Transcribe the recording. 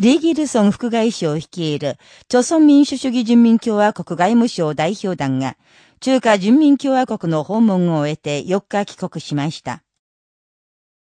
リー・ギルソン副外相率いる、朝鮮民主主義人民共和国外務省代表団が、中華人民共和国の訪問を終えて4日帰国しました。